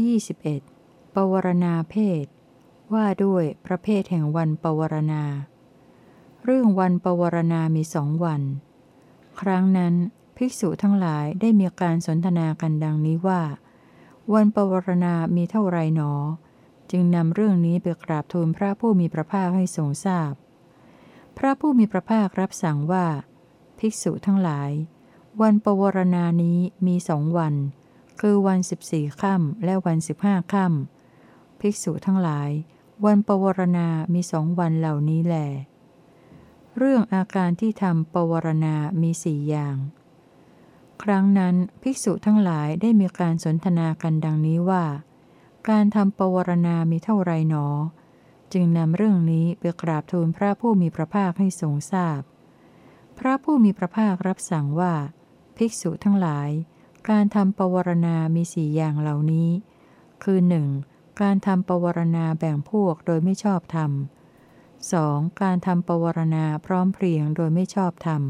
121 ปวารณาเพศ ว่าด้วยประเภทแห่งวันปวารณา เรื่องวันปวารณามีสองวัน ครั้งนั้นภิกษุทั้งหลายได้มีการสนทนากันดังนี้ว่า วันปวารณามีเท่าไรหนอ จึงนำเรื่องนี้ไปกราบทูลพระผู้มีพระภาคให้ทรงทราบพพระผู้มีพระภาครับสั่งว่า ภิกษุทั้งหลาย วันปวารณานี้มีสองวัน คือวันสิบสี่ค่ำและวันสิบห้าค่ำภิกษุทั้งหลาย วันปวารณา มีสองวันเหล่านี้แหลเรื่องอาการที่ทำปวารณา มีสี่อย่าง ครั้งนั้นภิกษุทั้งหลายได้มีการสนทนากันดังนี้ว่า การทำปวารณา มีเท่าไรหนอ จึงนำเรื่องนี้ไปกราบทูลพระผู้มีพระภาคให้ทรงทราบพพระผู้มีพระภาครับสั่งว่า ภิกษุทั้งหลาย การทำปวารณา มีสี่อย่างเหล่านี้ คือ 1. การทำปวารณาแบ่งพวกโดยไม่ชอบธรรม 2. การทำปวารณาพร้อมเพรียงโดยไม่ชอบธรรม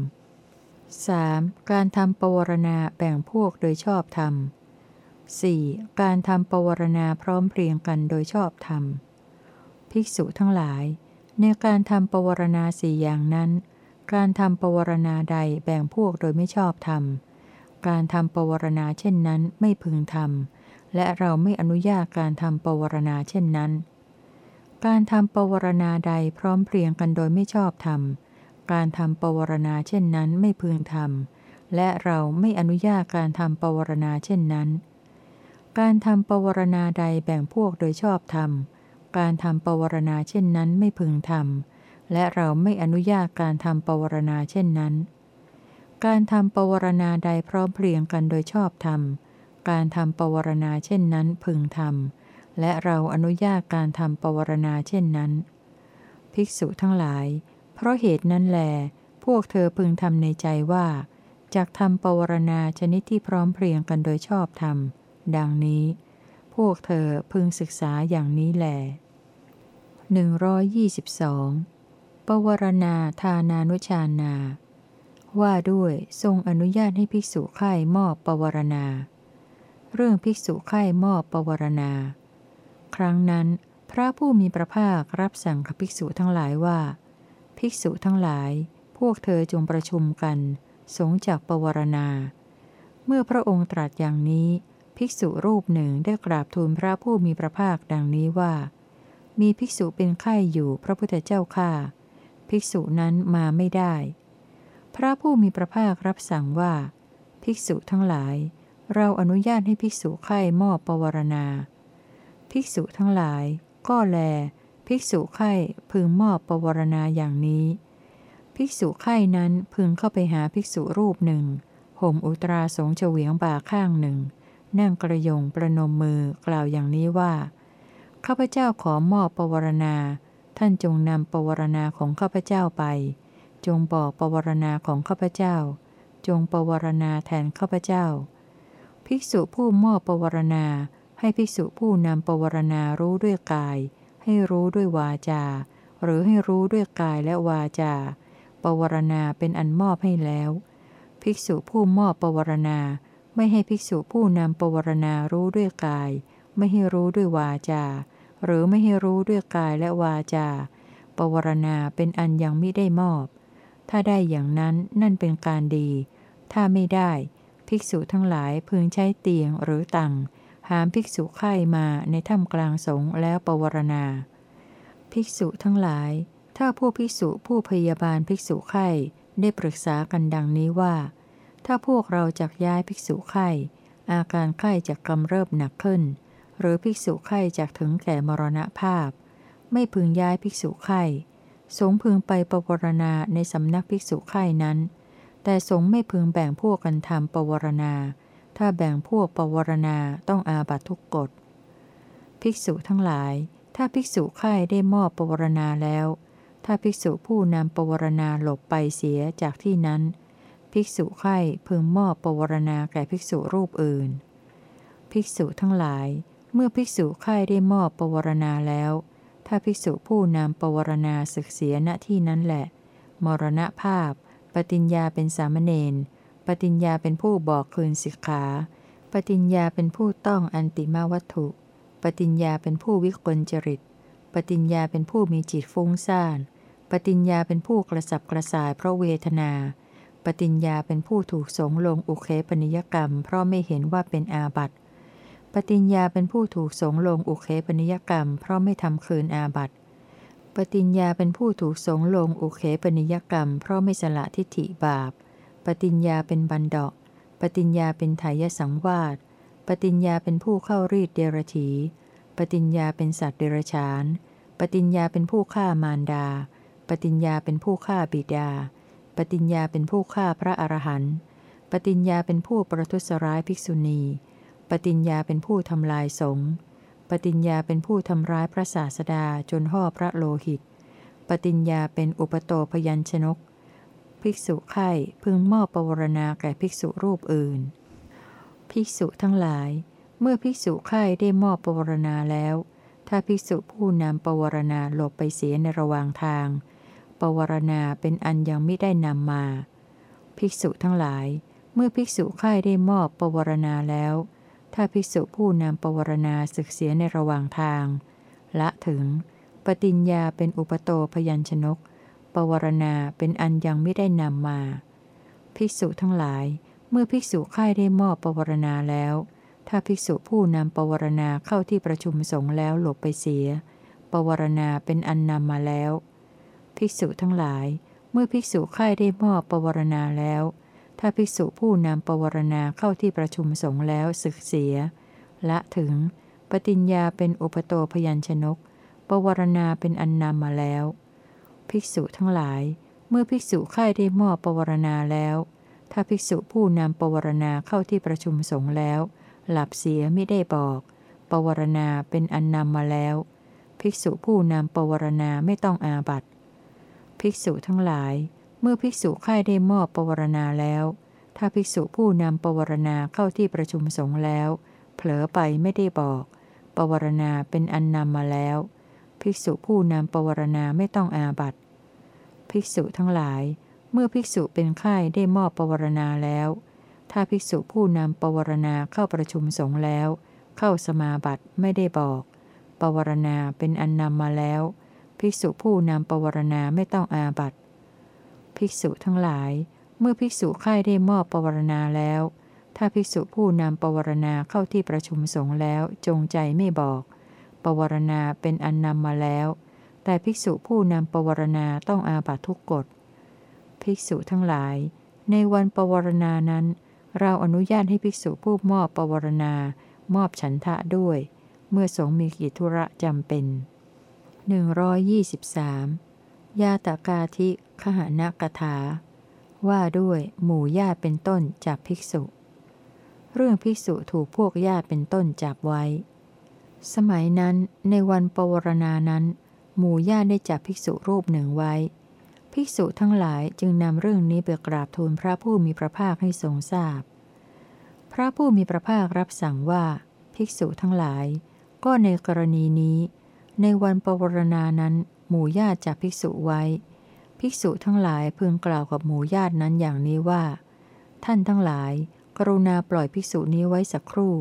3. การทำปวารณาแบ่งพวกโดยชอบธรรม 4. การทำปวารณาพร้อมเพรียงกันโดยชอบธรรม ภิกษุทั้งหลาย ในการทำปวารณาสี่อย่างนั้น การทำปวารณาใดแบ่งพวกโดยไม่ชอบธรรม การทำปวารณาเช่นนั้นไม่พึงทำและเราไม่อนุญาตการทำปวารณาเช่นนั้น การทำปวารณาใดพร้อมเพรียงกันโดยไม่ชอบธรรมการทำปวารณาเช่นนั้นไม่พึงทำและเราไม่อนุญาตการทำปวารณาเช่นนั้น การทำปวารณาใดแบ่งพวกโดยชอบธรรมการทำปวารณาเช่นนั้นไม่พึงทำและเราไม่อนุญาตการทำปวารณาเช่นนั้น การทำปวารณาใดพร้อมเพรียงกันโดยชอบธรรม การทำปวารณาเช่นนั้นพึงทำ และเราอนุญาตการทำปวารณาเช่นนั้น ภิกษุทั้งหลาย เพราะเหตุนั้นแล พวกเธอพึงทำในใจว่าจากทำปวารณาชนิดที่พร้อมเพรียงกันโดยชอบธรรม ดังนี้ พวกเธอพึงศึกษาอย่างนี้แหล122ปวารณาทานานุชานา ว่าด้วยทรงอนุญาตให้ภิกษุไข่มอบปวารณา เรื่องภิกษุไข่มอบปวารณา ครั้งนั้น พระผู้มีพระภาครับสั่งกับภิกษุทั้งหลายว่า ภิกษุทั้งหลาย พวกเธอจงประชุมกัน สงจากปวารณา เมื่อพระองค์ตรัสอย่างนี้ ภิกษุรูปหนึ่งได้กราบทูลพระผู้มีพระภาคดังนี้ว่า มีภิกษุเป็นไข้อยู่พระพุทธเจ้าข้าภิกษุนั้นมาไม่ได้ พระผู้มีพระภาครับสั่งว่า ภิกษุทั้งหลาย เราอนุญาตให้ภิกษุไข้มอบปวารณา ภิกษุทั้งหลาย ก็แล ภิกษุไข้พึงมอบปวารณาอย่างนี้ ภิกษุไข้นั้นพึงเข้าไปหาภิกษุรูปหนึ่งห่มอุตราสงเฉวียงบ่าข้างหนึ่ง นั่งกระยงประนมมือกล่าวอย่างนี้ว่าข้าพเจ้าขอมอบปวารณา ท่านจงนำปวารณาของข้าพเจ้าไป จงบอกปวารณาของข้าพเจ้า จงปวารณาแทนข้าพเจ้า ภิกษุผู้มอบปวารณา ให้ภิกษุผู้นำปวารณารู้ด้วยกาย ให้รู้ด้วยวาจา หรือให้รู้ด้วยกายและวาจา ปวารณาเป็นอันมอบให้แล้ว ภิกษุผู้มอบปวารณา ไม่ให้ภิกษุผู้นำปวารณารู้ด้วยกาย ไม่ให้รู้ด้วยวาจา หรือไม่ให้รู้ด้วยกายและวาจา ปวารณาเป็นอันยังไม่ได้มอบ ถ้าได้อย่างนั้นนั่นเป็นการดี ถ้าไม่ได้ ภิกษุทั้งหลายพึงใช้เตียงหรือตังหามภิกษุไข่มาในถ้ำกลางสงแล้วปวารณา ภิกษุทั้งหลาย ถ้าผู้ภิกษุผู้พยาบาลภิกษุไข่ได้ปรึกษากันดังนี้ว่า ถ้าพวกเราจักย้ายภิกษุไข่อาการไข้จะกำเริบหนักขึ้น หรือภิกษุไข่จะถึงแก่มรณภาพ ไม่พึงย้ายภิกษุไข่ สงพึงไปปวารณาในสำนักภิกษุไข่นั้น แต่สงไม่พึงแบ่งพวกกันทำปวารณา ถ้าแบ่งพวกปวารณาต้องอาบัตทุกกฎ ภิกษุทั้งหลาย ถ้าภิกษุไข่ได้มอบปวารณาแล้ว ถ้าภิกษุผู้นำปวารณาหลบไปเสียจากที่นั้น ภิกษุไข่พึงมอบปวารณาแก่ภิกษุรูปอื่น ภิกษุทั้งหลาย เมื่อภิกษุไข่ได้มอบปวารณาแล้ว ถ้าภิกษุผู้นำปวารณาศึกเสียณที่นั้นแหละ มรณภาพ ปฏิญญาเป็นสามเณร ปฏิญญาเป็นผู้บอกคืนสิกขา ปฏิญญาเป็นผู้ต้องอันติมาวัตถุ ปฏิญญาเป็นผู้วิกลจริต ปฏิญญาเป็นผู้มีจิตฟุ้งซ่าน ปฏิญญาเป็นผู้กระสับกระส่ายเพราะเวทนา ปฏิญญาเป็นผู้ถูกสงลงอุเคปนิยกรรม เพราะไม่เห็นว่าเป็นอาบัติ ปฏิญญาเป็นผู้ถูกสงลงอุเคปนิยกรรม เพราะไม่ทำคืนอาบัติ ปฏิญญาเป็นผู้ถูกสงลงอุเคปนิยกรรม เพราะไม่สละทิฏฐิบาป ปฏิญญาเป็นบันดาะปฏิญญาเป็นไถยสังวาสปฏิญญาเป็นผู้เข้ารีดเดรถี ปฏิญญาเป็นสัตว์เดรฉาน ปฏิญญาเป็นผู้ฆ่ามารดา ปฏิญญาเป็นผู้ฆ่าบิดา ปฏิญญาเป็นผู้ฆ่าพระอรหันต์ ปฏิญญาเป็นผู้ประทุษร้ายภิกษุณี ปฏิญญาเป็นผู้ทำลายสงฆ์ปฏิญญาเป็นผู้ทำร้ายพระศาสดาจนห่อพระโลหิต ปฏิญญาเป็นอุปโตพยัญชนก ภิกษุไข่พึงมอบปวารณาแก่ภิกษุรูปอื่น ภิกษุทั้งหลาย เมื่อภิกษุไข้ได้มอบปวารณาแล้ว ถ้าภิกษุผู้นำปวารณาหลบไปเสียในระหว่างทาง ปวารณาเป็นอันยังไม่ได้นำมา ภิกษุทั้งหลาย เมื่อภิกษุไข้ได้มอบปวารณาแล้ว ถ้าภิกษุผู้นำปวารณาศึกเสียในระหว่างทาง ละถึง ปฏิญญาเป็นอุปโตพยัญชนก ปวารณาเป็นอันยังไม่ได้นำมา ภิกษุทั้งหลาย เมื่อภิกษุค่ายได้มอบปวารณาแล้ว ถ้าภิกษุผู้นำปวารณาเข้าที่ประชุมสงฆ์แล้วหลบไปเสีย ปวารณาเป็นอันนำมาแล้ว ภิกษุทั้งหลาย เมื่อภิกษุค่ายได้มอบปวารณาแล้ว ถ้าภิกษุผู้นำปวารณาเข้าที่ประชุมสงฆ์แล้วศึกเสีย ละถึง ปฏิญญาเป็นอุปโตพยัญชนก ปวารณาเป็นอันนำมาแล้ว ภิกษุทั้งหลาย เมื่อภิกษุค่ายได้มอบปวารณาแล้ว ถ้าภิกษุผู้นำปวารณาเข้าที่ประชุมสงฆ์แล้ว หลับเสียไม่ได้บอก ปวารณาเป็นอันนำมาแล้ว ภิกษุผู้นำปวารณาไม่ต้องอาบัตภิกษุทั้งหลาย เมื่อภิกษุค่ายได้มอบปวารณาแล้ว ถ้าภิกษุผู้นำปวารณาเข้าที่ประชุมสงฆ์แล้ว เผลอไปไม่ได้บอก ปวารณาเป็นอันนำมาแล้ว ภิกษุผู้นำปวารณาไม่ต้องอาบัตภิกษุทั้งหลาย เมื่อภิกษุเป็นไข้ได้มอบปวารณาแล้ว ถ้าภิกษุผู้นำปวารณาเข้าประชุมสงฆ์แล้ว เข้าสมาบัติไม่ได้บอก ปวารณาเป็นอันนำมาแล้ว ภิกษุผู้นำปวารณาไม่ต้องอาบัติ ภิกษุทั้งหลาย เมื่อภิกษุไข้ได้มอบปวารณาแล้ว ถ้าภิกษุผู้นำปวารณาเข้าที่ประชุมสงฆ์แล้วจงใจไม่บอก ปวารณาเป็นอันนำมาแล้ว แต่ภิกษุผู้นำปวารณาต้องอาบัตทุกกฎ ภิกษุทั้งหลาย ในวันปวารณานั้น เราอนุญาตให้ภิกษุผู้มอบปวารณามอบฉันทะด้วย เมื่อสงมีกิจธุระจำเป็น 123 ยาตากาธิขหานกถา ว่าด้วยหมู่ญาติเป็นต้นจับภิกษุ เรื่องภิกษุถูกพวกญาติเป็นต้นจับไว้ สมัยนั้นในวันปวารณานั้น หมู่ญาติได้จับภิกษุรูปหนึ่งไว้ ภิกษุทั้งหลายจึงนำเรื่องนี้ไปกราบทูลพระผู้มีพระภาคให้ทรงทราบพพระผู้มีพระภาครับสั่งว่าภิกษุทั้งหลาย ก็ในกรณีนี้ ในวันปวารณานั้น หมู่ญาติจับภิกษุไว้ ภิกษุทั้งหลายพึงกล่าวกับหมู่ญาตินั้นอย่างนี้ว่า ท่านทั้งหลาย กรุณาปล่อยภิกษุนี้ไว้สักครู่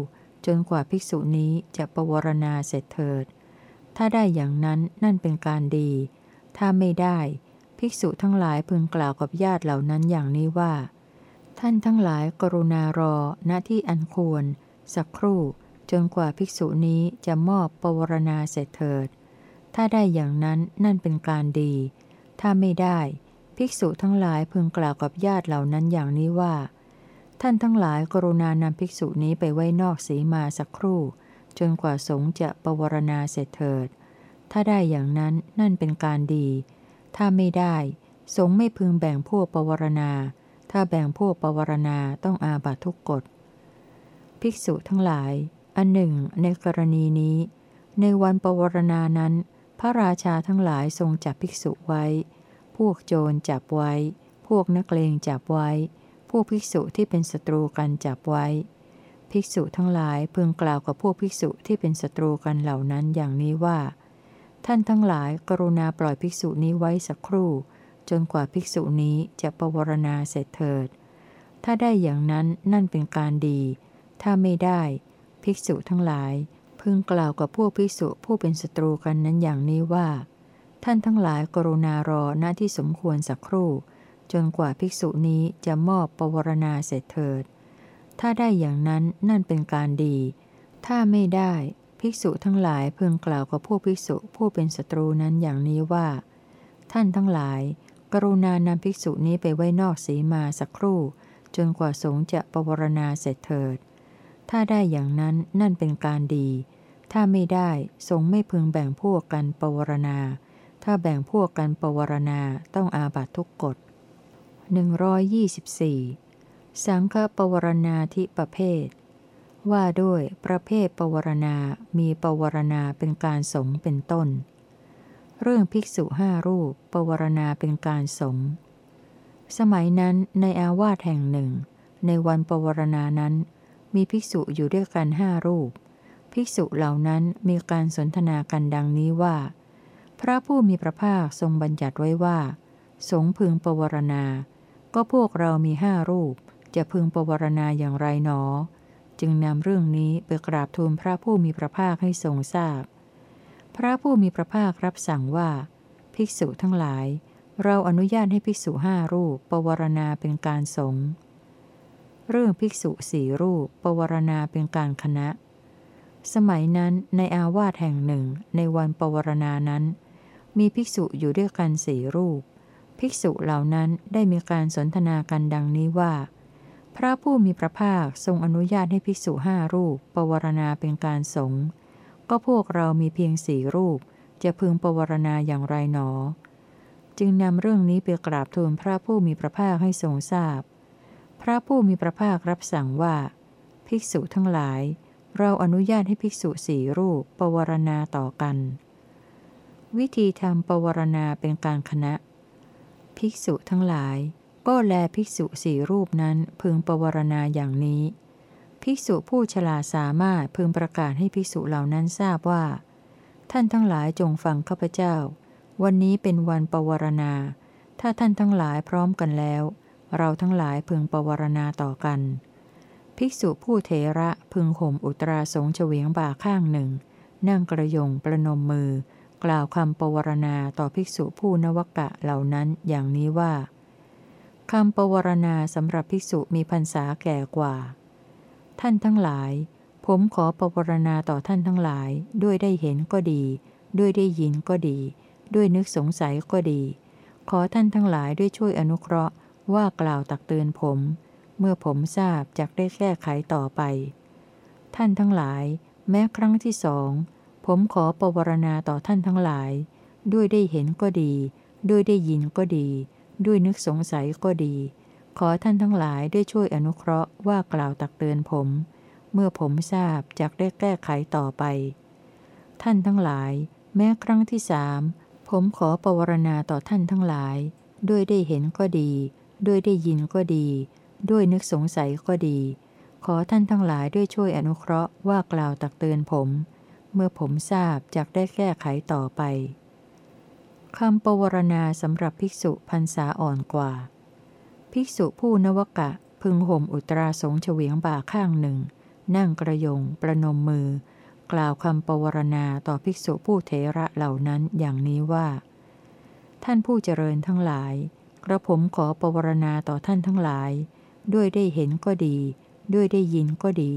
จนกว่าภิกษุนี้จะปวารณาเสร็จเถิด ถ้าได้อย่างนั้นนั่นเป็นการดี ถ้าไม่ได้ ภิกษุทั้งหลายพึงกล่าวกับญาติเหล่านั้นอย่างนี้ว่า ท่านทั้งหลายกรุณารอณที่อันควร สักครู่จนกว่าภิกษุนี้จะมอบปวารณาเสร็จเถิด ถ้าได้อย่างนั้นนั่นเป็นการดี ถ้าไม่ได้ ภิกษุทั้งหลายพึงกล่าวกับญาติเหล่านั้นอย่างนี้ว่า ท่านทั้งหลายกรุณานำภิกษุนี้ไปไว้นอกสีมาสักครู่ จนกว่าสงจะปวารณาเสร็จเถิด ถ้าได้อย่างนั้นนั่นเป็นการดี ถ้าไม่ได้ สงไม่พึงแบ่งพวกปวารณา ถ้าแบ่งพวกปวารณาต้องอาบัตทุกกฎ ภิกษุทั้งหลาย อันหนึ่ง ในกรณีนี้ ในวันปวารณานั้น พระราชาทั้งหลายทรงจับภิกษุไว้ พวกโจรจับไว้ พวกนักเลงจับไว้ พวกภิกษุที่เป็นศัตรูกันจับไว้ ภิกษุทั้งหลายพึงกล่าวกับพวกภิกษุที่เป็นศัตรูกันเหล่านั้นอย่างนี้ว่า ท่านทั้งหลายกรุณาปล่อยภิกษุนี้ไว้สักครู่ จนกว่าภิกษุนี้จะปวรณาเสร็จเถิด ถ้าได้อย่างนั้นนั่นเป็นการดี ถ้าไม่ได้ ภิกษุทั้งหลาย พึงกล่าวกับพวกภิกษุผู้เป็นศัตรูกันนั้นอย่างนี้ว่า ท่านทั้งหลายกรุณารอหน้าที่สมควรสักครู่ จนกว่าภิกษุนี้จะมอบปวารณาเสร็จเถิด ถ้าได้อย่างนั้นนั่นเป็นการดี ถ้าไม่ได้ภิกษุทั้งหลายพึงกล่าวกับพวกภิกษุผู้เป็นศัตรูนั้นอย่างนี้ว่า ท่านทั้งหลาย กรุณานำภิกษุนี้ไปไว้นอกสีมาสักครู่ จนกว่าสงฆ์จะปวารณาเสร็จเถิด ถ้าได้อย่างนั้นนั่นเป็นการดี ถ้าไม่ได้สงไม่พึงแบ่งพวกกันปวารณา ถ้าแบ่งพวกกันปวารณาต้องอาบัตทุกกฎ124 สังฆปวารณาทิประเภท ว่าด้วยประเภทปวารณา มีปวารณาเป็นการสงเป็นต้น เรื่องภิกษุห้ารูปปวารณาเป็นการสงสมัยนั้นในอาวาสแห่งหนึ่ง ในวันปวารณานั้น มีภิกษุอยู่ด้วยกันห้ารูป ภิกษุเหล่านั้นมีการสนทนากันดังนี้ว่า พระผู้มีพระภาคทรงบัญญัติไว้ว่า สงพึงปวารณา ก็พวกเรามีห้ารูป จะพึงปวารณาอย่างไรหนอ จึงนำเรื่องนี้ไปกราบทูลพระผู้มีพระภาคให้ทรงทราบพพระผู้มีพระภาครับสั่งว่า ภิกษุทั้งหลาย เราอนุญาตให้ภิกษุห้ารูปปวารณาเป็นการสงฆ์ เรื่องภิกษุสี่รูปปวารณาเป็นการคณะ สมัยนั้นในอาวาสแห่งหนึ่งในวันปวารณานั้น มีภิกษุอยู่ด้วยกันสี่รูป ภิกษุเหล่านั้นได้มีการสนทนากันดังนี้ว่า พระผู้มีพระภาคทรงอนุญาตให้ภิกษุห้ารูปปวารณาเป็นการสงฆ์ก็พวกเรามีเพียงสี่รูป จะพึงปวารณาอย่างไรหนอ จึงนำเรื่องนี้ไปกราบทูลพระผู้มีพระภาคให้ทรงทราบ พระผู้มีพระภาครับสั่งว่า ภิกษุทั้งหลาย เราอนุญาตให้ภิกษุสี่รูปปวารณาต่อกัน วิธีทำปวารณาเป็นการคณะ ภิกษุทั้งหลาย ก็แลภิกษุสี่รูปนั้นพึงปวารณาอย่างนี้ ภิกษุผู้ฉลาดสามารถพึงประกาศให้ภิกษุเหล่านั้นทราบว่า ท่านทั้งหลายจงฟังข้าพเจ้า วันนี้เป็นวันปวารณา ถ้าท่านทั้งหลายพร้อมกันแล้ว เราทั้งหลายพึงปวารณาต่อกัน ภิกษุผู้เถระพึงห่มอุตราสงเฉวียงบ่าข้างหนึ่ง นั่งกระยงประนมมือ กล่าวคำปวารณาต่อภิกษุผู้นวกะเหล่านั้นอย่างนี้ว่าคำปวารณาสำหรับภิกษุมีพรรษาแก่กว่า ท่านทั้งหลาย ผมขอปวารณาต่อท่านทั้งหลาย ด้วยได้เห็นก็ดี ด้วยได้ยินก็ดี ด้วยนึกสงสัยก็ดี ขอท่านทั้งหลายด้วยช่วยอนุเคราะห์ ว่ากล่าวตักเตือนผม เมื่อผมทราบจักได้แก้ไขต่อไป ท่านทั้งหลาย แม้ครั้งที่สองผมขอปวารณาต่อท่านทั้งหลาย ด้วยได้เห็นก็ดี ด้วยได้ยินก็ดี ด้วยนึกสงสัยก็ดี ขอท่านทั้งหลายได้ช่วยอนุเคราะห์ว่ากล่าวตักเตือนผม เมื่อผมทราบจักได้แก้ไขต่อไป ท่านทั้งหลาย แม้ครั้งที่สามผมขอปวารณาต่อท่านทั้งหลาย ด้วยได้เห็นก็ดี ด้วยได้ยินก็ดี ด้วยนึกสงสัยก็ดี ขอท่านทั้งหลายด้วยช่วยอนุเคราะห์ว่ากล่าวตักเตือนผม เมื่อผมทราบจักได้แก้ไขต่อไปคำปวารณาสำหรับภิกษุพรรษาอ่อนกว่า ภิกษุผู้นวกะพึงห่มอุตราสงเฉวียงบ่าข้างหนึ่ง นั่งกระยง ประนมมือ กล่าวคำปวารณาต่อภิกษุผู้เทระเหล่านั้นอย่างนี้ว่า ท่านผู้เจริญทั้งหลาย ระผมขอปวารณาต่อท่านทั้งหลาย ด้วยได้เห็นก็ดี ด้วยได้ยินก็ดี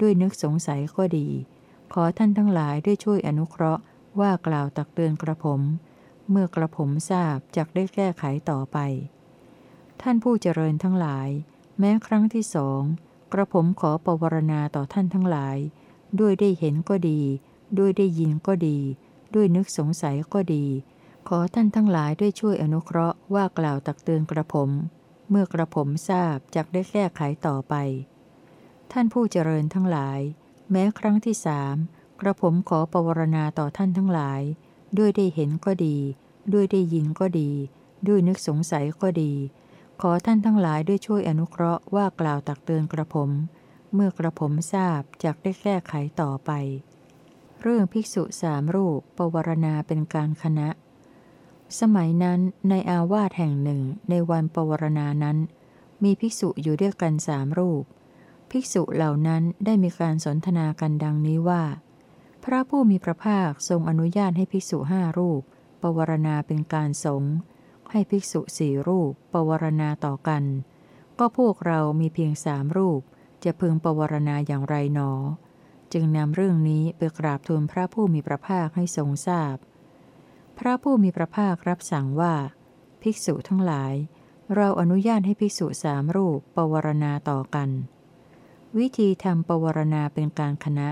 ด้วยนึกสงสัยก็ดี ขอท่านทั้งหลายด้วยช่วยอนุเคราะห์ว่ากล่าวตักเตือนกระผม เมื่อกระผมทราบจักได้แก้ไขต่อไป ท่านผู้เจริญทั้งหลาย แม้ครั้งที่สองกระผมขอปวารณาต่อท่านทั้งหลาย ด้วยได้เห็นก็ดี ด้วยได้ยินก็ดี ด้วยนึกสงสัยก็ดี ขอท่านทั้งหลายด้วยช่วยอนุเคราะห์ว่ากล่าวตักเตือนกระผม เมื่อกระผมทราบจักได้แก้ไขต่อไป ท่านผู้เจริญทั้งหลาย แม้ครั้งที่สามกระผมขอปวารณาต่อท่านทั้งหลาย ด้วยได้เห็นก็ดี ด้วยได้ยินก็ดี ด้วยนึกสงสัยก็ดี ขอท่านทั้งหลายด้วยช่วยอนุเคราะห์ว่ากล่าวตักเตือนกระผม เมื่อกระผมทราบจักได้แก้ไขต่อไป เรื่องภิกษุสามรูปปวารณาเป็นการคณะ สมัยนั้นในอาวาสแห่งหนึ่งในวันปวารณานั้น มีภิกษุอยู่ด้วยกันสามรูป ภิกษุเหล่านั้นได้มีการสนทนากันดังนี้ว่า พระผู้มีพระภาคทรงอนุญาตให้ภิกษุห้ารูป ปวารณาเป็นการสงฆ์ให้ภิกษุสี่รูป ปวารณาต่อกัน ก็พวกเรามีเพียงสามรูป จะพึงปวารณาอย่างไรหนอ จึงนำเรื่องนี้ไปกราบทูลพระผู้มีพระภาคให้ทรงทราบพ พระผู้มีพระภาครับสั่งว่า ภิกษุทั้งหลาย เราอนุญาตให้ภิกษุสามรูปปวารณาต่อกัน วิธีทำปวารณาเป็นการคณะ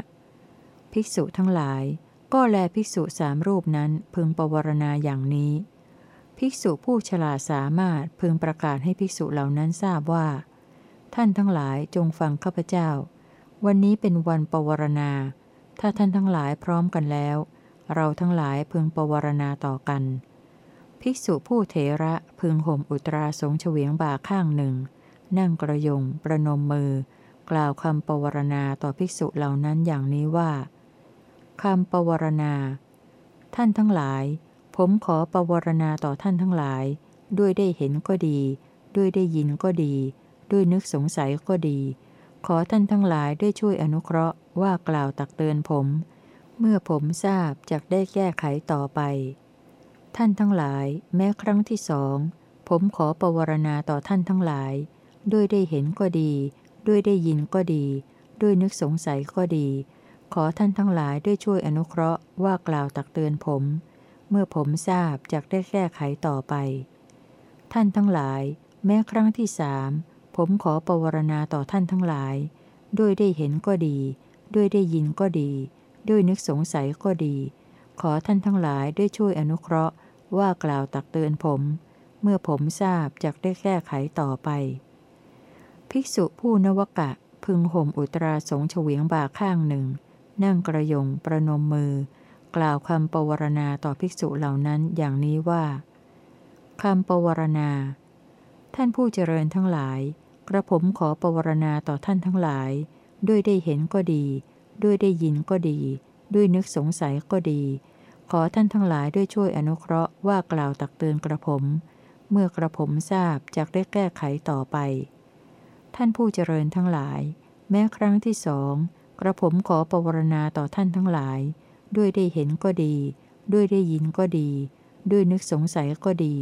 ภิกษุทั้งหลาย ก็แลภิกษุสามรูปนั้นพึงปวารณาอย่างนี้ ภิกษุผู้ฉลาดสามารถพึงประกาศให้ภิกษุเหล่านั้นทราบว่า ท่านทั้งหลายจงฟังข้าพเจ้า วันนี้เป็นวันปวารณา ถ้าท่านทั้งหลายพร้อมกันแล้ว เราทั้งหลายพึงปวารณาต่อกัน ภิกษุผู้เถระพึงห่มอุตราสงเฉวียงบ่าข้างหนึ่ง นั่งกระยงประนมมือ กล่าวคำปวารณาต่อภิกษุเหล่านั้นอย่างนี้ว่าคำปวารณา ท่านทั้งหลาย ผมขอปวารณาต่อท่านทั้งหลาย ด้วยได้เห็นก็ดี ด้วยได้ยินก็ดี ด้วยนึกสงสัยก็ดี ขอท่านทั้งหลายได้ช่วยอนุเคราะห์ว่ากล่าวตักเตือนผม เมื่อผมทราบจะได้แก้ไขต่อไป ท่านทั้งหลาย แม้ครั้งที่สอง ผมขอปวารณาต่อท่านทั้งหลาย ด้วยได้เห็นก็ดี ด้วยได้ยินก็ดี ด้วยนึกสงสัยก็ดี ขอท่านทั้งหลายด้วยช่วยอนุเคราะห์ว่ากล่าวตักเตือนผม เมื่อผมทราบจากได้แก้ไขต่อไป ท่านทั้งหลาย แม้ครั้งที่สามผมขอปวารณาต่อท่านทั้งหลาย ด้วยได้เห็นก็ดี ด้วยได้ยินก็ดี ด้วยนึกสงสัยก็ดี ขอท่านทั้งหลายได้ช่วยอนุเคราะห์ ว่ากล่าวตักเตือนผม เมื่อผมทราบจากได้แก้ไขต่อไป ภิกษุผู้นวกะ พึงห่มอุตราสงเฉวียงบ่าข้างหนึ่ง นั่งกระยงประนมมือ กล่าวคำปวารณาต่อภิกษุเหล่านั้นอย่างนี้ว่าคำปวารณา ท่านผู้เจริญทั้งหลาย กระผมขอปวารณาต่อท่านทั้งหลาย ด้วยได้เห็นก็ดี ด้วยได้ยินก็ดี ด้วยนึกสงสัยก็ดี ขอท่านทั้งหลายด้วยช่วยอนุเคราะห์ว่ากล่าวตักเตือนกระผม เมื่อกระผมทราบจากได้แก้ไขต่อไป ท่านผู้เจริญทั้งหลาย แม้ครั้งที่สองกระผมขอปวารณาต่อท่านทั้งหลาย ด้วยได้เห็นก็ดี ด้วยได้ยินก็ดี ด้วยนึกสงสัยก็ดี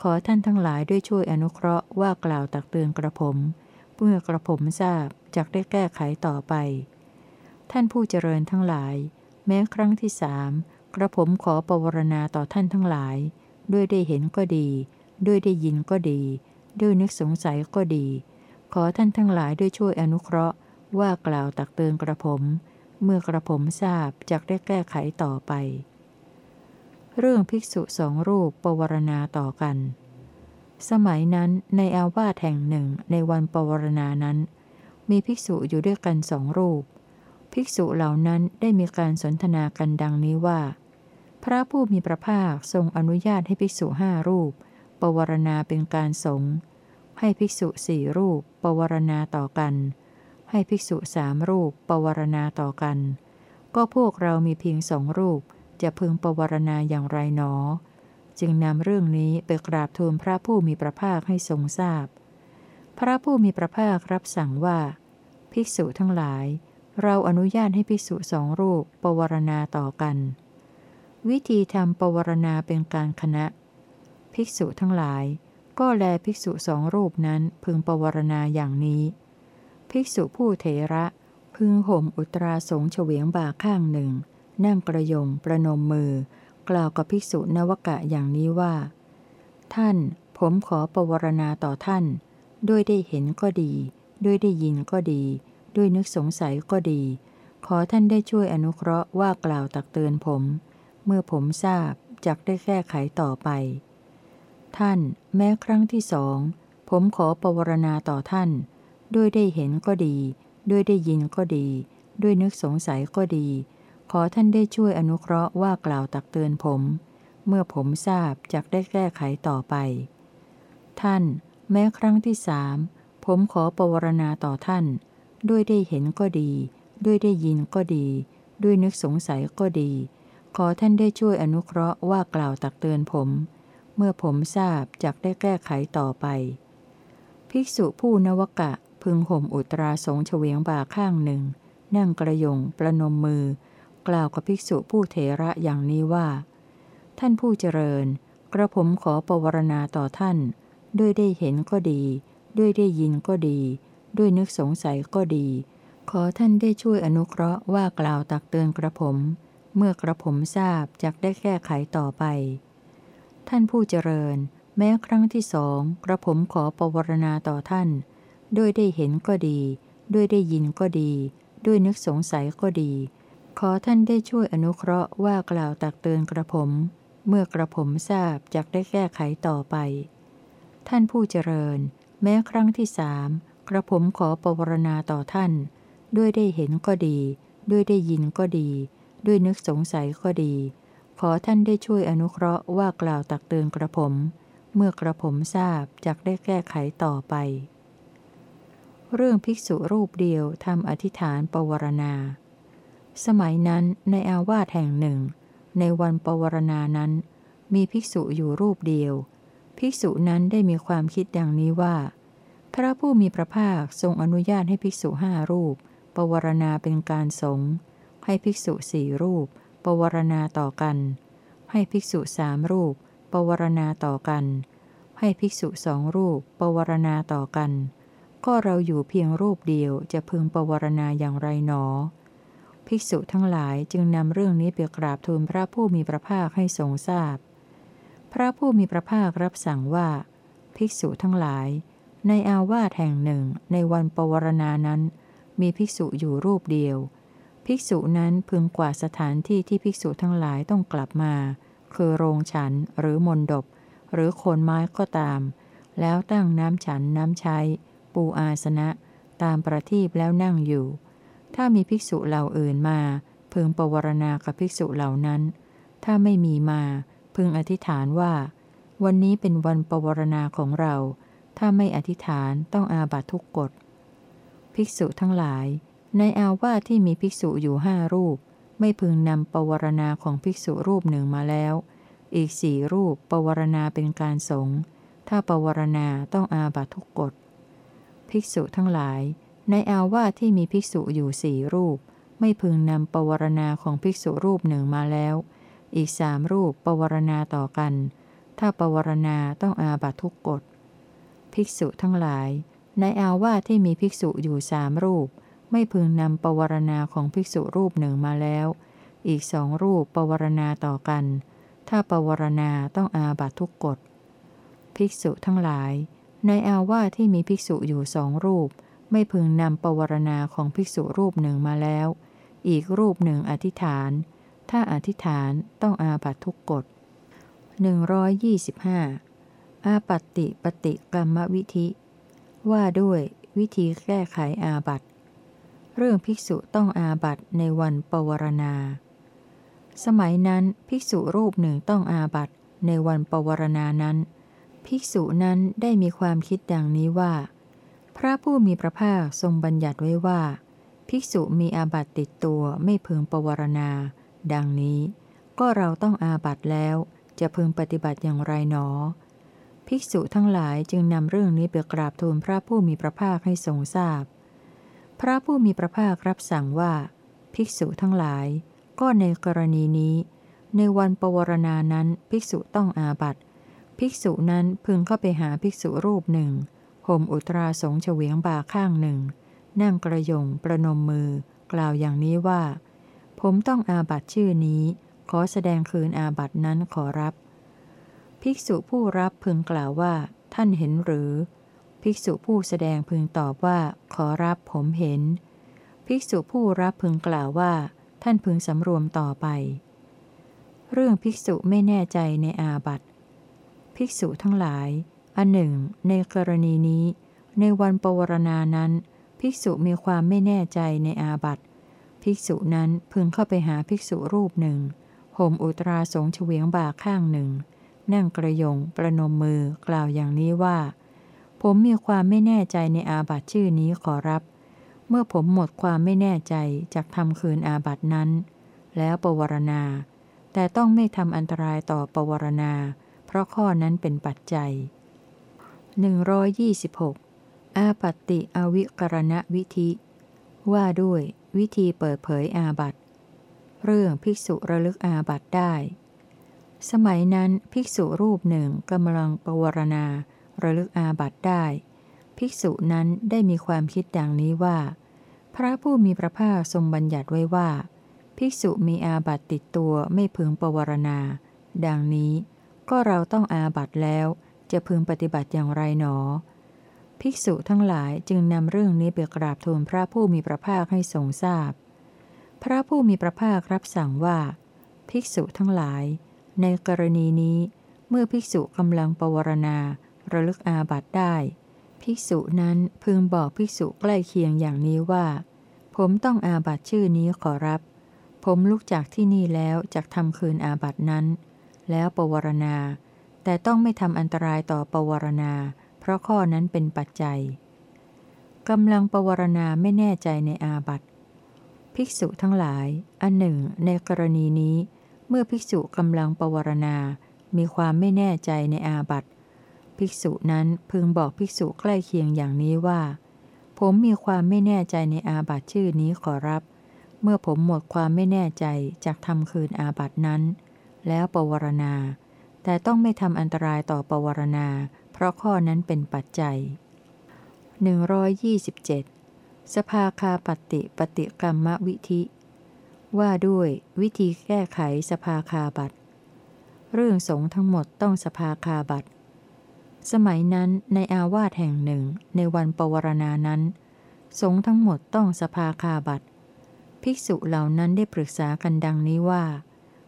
ขอท่านทั้งหลายด้วยช่วยอนุเคราะห์ว่ากล่าวตักเตือนกระผม เมื่อกระผมทราบจักได้แก้ไขต่อไป ท่านผู้เจริญทั้งหลาย แม้ครั้งที่สามกระผมขอปวารณาต่อท่านทั้งหลาย ด้วยได้เห็นก็ดี ด้วยได้ยินก็ดี ด้วยนึกสงสัยก็ดี ขอท่านทั้งหลายด้วยช่วยอนุเคราะห์ ว่ากล่าวตักเตือนกระผม เมื่อกระผมทราบจะได้แก้ไขต่อไป เรื่องภิกษุสองรูปปวารณาต่อกัน สมัยนั้นในอาวาสแห่งหนึ่งในวันปวารณานั้น มีภิกษุอยู่ด้วยกันสองรูป ภิกษุเหล่านั้นได้มีการสนทนากันดังนี้ว่า พระผู้มีพระภาคทรงอนุญาตให้ภิกษุห้ารูป ปวารณาเป็นการสงฆ์ให้ภิกษุสี่รูป ปวารณาต่อกัน ให้ภิกษุสามรูป ปวารณาต่อกัน ก็พวกเรามีเพียงสองรูป จะพึงปวารณาอย่างไรหนอ จึงนำเรื่องนี้ไปกราบทูลพระผู้มีพระภาคให้ทรงทราบพพระผู้มีพระภาครับสั่งว่า ภิกษุทั้งหลาย เราอนุญาตให้ภิกษุสองรูปปวารณาต่อกัน วิธีทำปวารณาเป็นการคณะ ภิกษุทั้งหลาย ก็แลภิกษุสองรูปนั้นพึงปวารณาอย่างนี้ ภิกษุผู้เถระพึงห่มอุตราสงเฉวียงบ่าข้างหนึ่ง นั่งกระยงประนมมือ กล่าวกับภิกษุนวกะอย่างนี้ว่า ท่าน ผมขอปวารณาต่อท่าน ด้วยได้เห็นก็ดี ด้วยได้ยินก็ดี ด้วยนึกสงสัยก็ดี ขอท่านได้ช่วยอนุเคราะห์ว่ากล่าวตักเตือนผม เมื่อผมทราบจักได้แก้ไขต่อไป ท่านแม้ครั้งที่สองผมขอปวารณาต่อท่าน ด้วยได้เห็นก็ดี ด้วยได้ยินก็ดี ด้วยนึกสงสัยก็ดี ขอท่านได้ช่วยอนุเคราะห์ว่ากล่าวตักเตือนผม เมื่อผมทราบจักได้แก้ไขต่อไป ท่าน แม้ครั้งที่สามผมขอปวารณาต่อท่าน ด้วยได้เห็นก็ดี ด้วยได้ยินก็ดี ด้วยนึกสงสัยก็ดี ขอท่านได้ช่วยอนุเคราะห์ว่ากล่าวตักเตือนผม เมื่อผมทราบจักได้แก้ไขต่อไป ภิกษุผู้นวกะพึงห่มอุตราสงเฉวียงบ่าข้างหนึ่ง นั่งกระยงประนมมือ กล่าวกับภิกษุผู้เถระอย่างนี้ว่า ท่านผู้เจริญ กระผมขอปวารณาต่อท่าน ด้วยได้เห็นก็ดี ด้วยได้ยินก็ดี ด้วยนึกสงสัยก็ดี ขอท่านได้ช่วยอนุเคราะห์ว่ากล่าวตักเตือนกระผม เมื่อกระผมทราบจักได้แก้ไขต่อไป ท่านผู้เจริญ แม้ครั้งที่สองกระผมขอปวารณาต่อท่าน ด้วยได้เห็นก็ดี ด้วยได้ยินก็ดี ด้วยนึกสงสัยก็ดี ขอท่านได้ช่วยอนุเคราะห์ว่ากล่าวตักเตือนกระผม เมื่อกระผมทราบจักได้แก้ไขต่อไป ท่านผู้เจริญ แม้ครั้งที่สาม กระผมขอปวารณาต่อท่าน ด้วยได้เห็นก็ดี ด้วยได้ยินก็ดี ด้วยนึกสงสัยก็ดี ขอท่านได้ช่วยอนุเคราะห์ว่ากล่าวตักเตือนกระผม เมื่อกระผมทราบจักได้แก้ไขต่อไป เรื่องภิกษุรูปเดียวทำอธิษฐานปวารณา สมัยนั้นในอาวาสแห่งหนึ่ง ในวันปวารณานั้น มีภิกษุอยู่รูปเดียว ภิกษุนั้นได้มีความคิดดังนี้ว่า ระผู้มีพระภาคทรงอนุญาตให้ภิกษุห้ารูป ปวารณาเป็นการสงฆ์ให้ภิกษุสี่รูป ปวารณาต่อกัน ให้ภิกษุสามรูป ปวารณาต่อกัน ให้ภิกษุสองรูป ปวารณาต่อกัน ก็เราอยู่เพียงรูปเดียวจะพึงปวารณาอย่างไรหนอ ภิกษุทั้งหลายจึงนำเรื่องนี้ไปกราบทูลพระผู้มีพระภาคให้ทรงทราบพพระผู้มีพระภาครับสั่งว่า ภิกษุทั้งหลาย ในอาวาสแห่งหนึ่งในวันปวารณานั้น มีภิกษุอยู่รูปเดียว ภิกษุนั้นพึงกวาสถานที่ที่ภิกษุทั้งหลายต้องกลับมา คือโรงฉันหรือมนดบ หรือโคนไม้ก็ตาม แล้วตั้งน้ำฉันน้ำใช้ ปูอาสนะ ตามประทีปแล้วนั่งอยู่ ถ้ามีภิกษุเหล่าอื่นมา พึงปวารณากับภิกษุเหล่านั้น ถ้าไม่มีมา พึงอธิษฐานว่า วันนี้เป็นวันปวารณาของเรา ถ้าไม่อธิษฐานต้องอาบัตทุกกฎ ภิกษุทั้งหลาย ในอาวาสที่มีภิกษุอยู่ห้ารูป ไม่พึงนำปวารณาของภิกษุรูปหนึ่งมาแล้ว อีกสี่รูปปวารณาเป็นการสงฆ์ถ้าปวารณาต้องอาบัตทุกกฎ ภิกษุทั้งหลาย ในอาวาสที่มีภิกษุอยู่สี่รูป ไม่พึงนำปวารณาของภิกษุรูปหนึ่งมาแล้ว อีกสามรูปปวารณาต่อกัน ถ้าปวารณาต้องอาบัตทุกกฎ ภิกษุทั้งหลาย ในอาวาสที่มีภิกษุอยู่สามรูป ไม่พึงนำปวารณาของภิกษุรูปหนึ่งมาแล้ว อีกสองรูปปวารณาต่อกัน ถ้าปวารณาต้องอาบัตทุกกฎ ภิกษุทั้งหลาย ในอาวาสที่มีภิกษุอยู่สองรูป ไม่พึงนำปวารณาของภิกษุรูปหนึ่งมาแล้ว อีกรูปหนึ่งอธิษฐาน ถ้าอธิษฐานต้องอาบัตทุกกฎ125อา ปัตติปฏิกรรมวิธิ ว่าด้วยวิธีแก้ไขอาบัตเรื่องภิกษุต้องอาบัตในวันปวารณา สมัยนั้นภิกษุรูปหนึ่งต้องอาบัตในวันปวารณานั้น ภิกษุนั้นได้มีความคิดดังนี้ว่า พระผู้มีพระภาคทรงบัญญัติไว้ว่า ภิกษุมีอาบัตติดตัวไม่พึงปวารณา ดังนี้ ก็เราต้องอาบัตแล้ว จะพึงปฏิบัติอย่างไรหนอ ภิกษุทั้งหลายจึงนำเรื่องนี้ไปกราบทูลพระผู้มีพระภาคให้ทรงทราบพพระผู้มีพระภาครับสั่งว่า ภิกษุทั้งหลาย ก็ในกรณีนี้ ในวันปวารณานั้นภิกษุต้องอาบัตภิกษุนั้นพึงเข้าไปหาภิกษุรูปหนึ่งห่มอุตราสงเฉวียงบ่าข้างหนึ่ง นั่งกระยงประนมมือ กล่าวอย่างนี้ว่า ผมต้องอาบัตชื่อนี้ ขอแสดงคืนอาบัตนั้นขอรับ ภิกษุผู้รับพึงกล่าวว่า ท่านเห็นหรือ ภิกษุผู้แสดงพึงตอบว่า ขอรับผมเห็น ภิกษุผู้รับพึงกล่าวว่า ท่านพึงสำรวมต่อไป เรื่องภิกษุไม่แน่ใจในอาบัตภิกษุทั้งหลาย อันหนึ่ง ในกรณีนี้ ในวันปวารณานั้น ภิกษุมีความไม่แน่ใจในอาบัตภิกษุนั้นพึงเข้าไปหาภิกษุรูปหนึ่งห่มอุตราสงเฉวียงบ่าข้างหนึ่ง นั่งกระยงประนมมือกล่าวอย่างนี้ว่า ผมมีความไม่แน่ใจในอาบัตชื่อนี้ขอรับ เมื่อผมหมดความไม่แน่ใจจากทำคืนอาบัตนั้น แล้วปวารณา แต่ต้องไม่ทำอันตรายต่อปวารณา เพราะข้อนั้นเป็นปัจจัย 126 อาปัตติอวิกรณวิธิ ว่าด้วยวิธีเปิดเผยอาบัตเรื่องภิกษุระลึกอาบัตได้ สมัยนั้นภิกษุรูปหนึ่งกำลังปวารณา ระลึกอาบัตได้ ภิกษุนั้นได้มีความคิดดังนี้ว่า พระผู้มีพระภาคทรงบัญญัติไว้ว่า ภิกษุมีอาบัตติดตัวไม่พึงปวารณา ดังนี้ก็เราต้องอาบัตแล้ว จะพึงปฏิบัติอย่างไรหนอ ภิกษุทั้งหลายจึงนำเรื่องนี้ไปกราบทูลพระผู้มีพระภาคให้ทรงทราบพพระผู้มีพระภาครับสั่งว่า ภิกษุทั้งหลาย ในกรณีนี้เมื่อภิกษุกำลังปวารณา ระลึกอาบัตได้ ภิกษุนั้นพึงบอกภิกษุใกล้เคียงอย่างนี้ว่า ผมต้องอาบัตชื่อนี้ขอรับ ผมลุกจากที่นี่แล้วจากทำคืนอาบัตนั้น แล้วปวารณา แต่ต้องไม่ทำอันตรายต่อปวารณา เพราะข้อนั้นเป็นปัจจัยกำลังปวารณาไม่แน่ใจในอาบัติภิกษุทั้งหลาย อันหนึ่ง ในกรณีนี้ เมื่อภิกษุกำลังปวารณา มีความไม่แน่ใจในอาบัติ ภิกษุนั้นพึงบอกภิกษุใกล้เคียงอย่างนี้ว่า ผมมีความไม่แน่ใจในอาบัติชื่อนี้ขอรับ เมื่อผมหมดความไม่แน่ใจจากทำคืนอาบัตินั้น แล้วปวารณา แต่ต้องไม่ทำอันตรายต่อปวารณา เพราะข้อนั้นเป็นปัจจัย 127 สภาคาปฏิปฏิกรรมวิธิ ว่าด้วยวิธีแก้ไขสภาคาบัตเรื่องสงทั้งหมดต้องสภาคาบัตสมัยนั้นในอาวาสแห่งหนึ่งในวันปวารณานั้น สงทั้งหมดต้องสภาคาบัตภิกษุเหล่านั้นได้ปรึกษากันดังนี้ว่า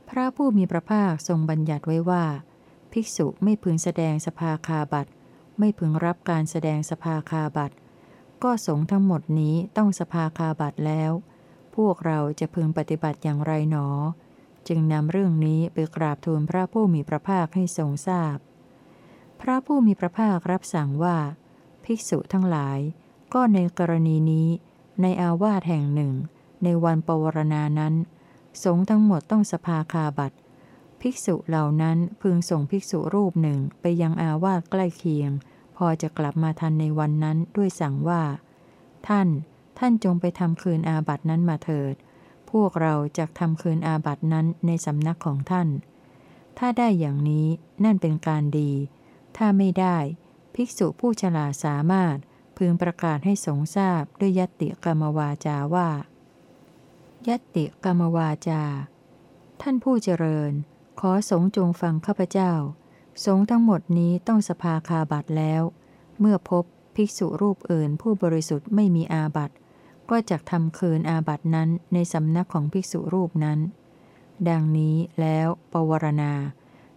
พระผู้มีพระภาคทรงบัญญัติไว้ว่า ภิกษุไม่พึงแสดงสภาคาบัตไม่พึงรับการแสดงสภาคาบัตก็สงทั้งหมดนี้ต้องสภาคาบัตแล้ว พวกเราจะพึงปฏิบัติอย่างไรหนอ จึงนำเรื่องนี้ไปกราบทูลพระผู้มีพระภาคให้ทรงทราบพพระผู้มีพระภาครับสั่งว่า ภิกษุทั้งหลาย ก็ในกรณีนี้ ในอาวาสแห่งหนึ่ง ในวันปวารณานั้น สงฆ์ทั้งหมดต้องสภาคาบัตภิกษุเหล่านั้นพึงส่งภิกษุรูปหนึ่งไปยังอาวาสใกล้เคียง พอจะกลับมาทันในวันนั้นด้วยสั่งว่า ท่าน ท่านจงไปทำคืนอาบัตินั้นมาเถิด พวกเราจะทำคืนอาบัตินั้นในสำนักของท่าน ถ้าได้อย่างนี้นั่นเป็นการดี ถ้าไม่ได้ ภิกษุผู้ฉลาดสามารถพึงประกาศให้สงทราบด้วยยติกรรมวาจาว่ายติกรรมวาจา ท่านผู้เจริญ ขอสงจงฟังข้าพเจ้า สงทั้งหมดนี้ต้องสภาคาบัตแล้ว เมื่อพบภิกษุรูปอื่นผู้บริสุทธิ์ไม่มีอาบัต ก็จะทำคืนอาบัตนั้นในสำนักของภิกษุรูปนั้น ดังนี้แล้วปวารณา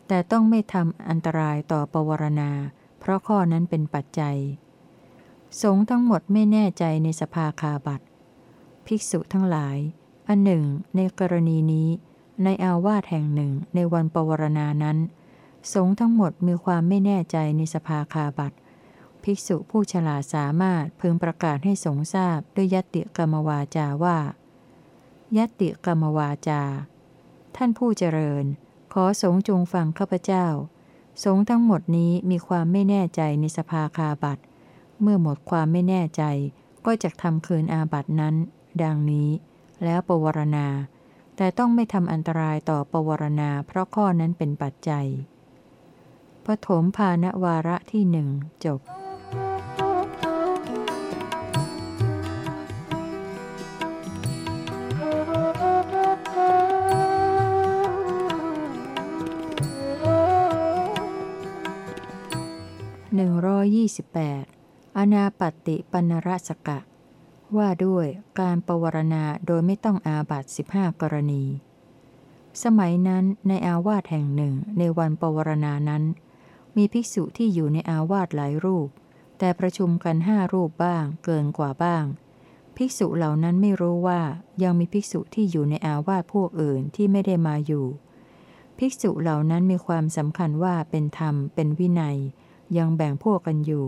แต่ต้องไม่ทำอันตรายต่อปวารณา เพราะข้อนั้นเป็นปัจจัย สงทั้งหมดไม่แน่ใจในสภาคาบัตภิกษุทั้งหลาย อันหนึ่ง ในกรณีนี้ ในอาวาสแห่งหนึ่งในวันปวารณานั้น สงทั้งหมดมีความไม่แน่ใจในสภาคาบัต ภิกษุผู้ฉลาดสามารถพึงประกาศให้สงทราบด้วยยติกรรมวาจาว่ายติกรรมวาจา ท่านผู้เจริญ ขอสงจงฟังข้าพเจ้า สงทั้งหมดนี้มีความไม่แน่ใจในสภาคาบัตเมื่อหมดความไม่แน่ใจก็จะทำคืนอาบัตนั้น ดังนี้ แล้วปวารณา แต่ต้องไม่ทำอันตรายต่อปวารณาเพราะข้อนั้นเป็นปัจจัยปฐมภาณวาระที่หนึ่งจบ หนึ่งร้อยยี่สิบแปดอนาปติปนรสกะ ว่าด้วยการปวารณาโดยไม่ต้องอาบัตสิบห้ากรณี สมัยนั้นในอาวาสแห่งหนึ่งในวันปวารณานั้น มีภิกษุที่อยู่ในอาวาสหลายรูป แต่ประชุมกันห้ารูปบ้างเกินกว่าบ้าง ภิกษุเหล่านั้นไม่รู้ว่ายังมีภิกษุที่อยู่ในอาวาสพวกอื่นที่ไม่ได้มาอยู่ภิกษุเหล่านั้นมีความสำคัญว่าเป็นธรรม เป็นวินัย ยังแบ่งพวกกันอยู่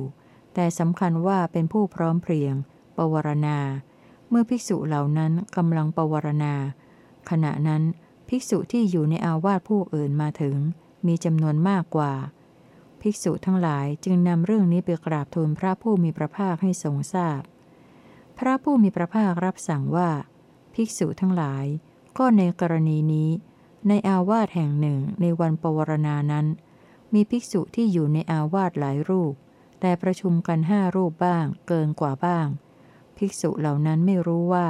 แต่สำคัญว่าเป็นผู้พร้อมเพรียง ปวารณา เมื่อภิกษุเหล่านั้นกำลังปวารณา ขณะนั้นภิกษุที่อยู่ในอาวาสพวกอื่นมาถึง มีจำนวนมากกว่า ภิกษุทั้งหลายจึงนำเรื่องนี้ไปกราบทูลพระผู้มีพระภาคให้ทรงทราบพพระผู้มีพระภาครับสั่งว่า ภิกษุทั้งหลาย ก็ในกรณีนี้ ในอาวาสแห่งหนึ่งในวันปวารณานั้น มีภิกษุที่อยู่ในอาวาสหลายรูป แต่ประชุมกันห้ารูปบ้าง เกินกว่าบ้าง ภิกษุเหล่านั้นไม่รู้ว่า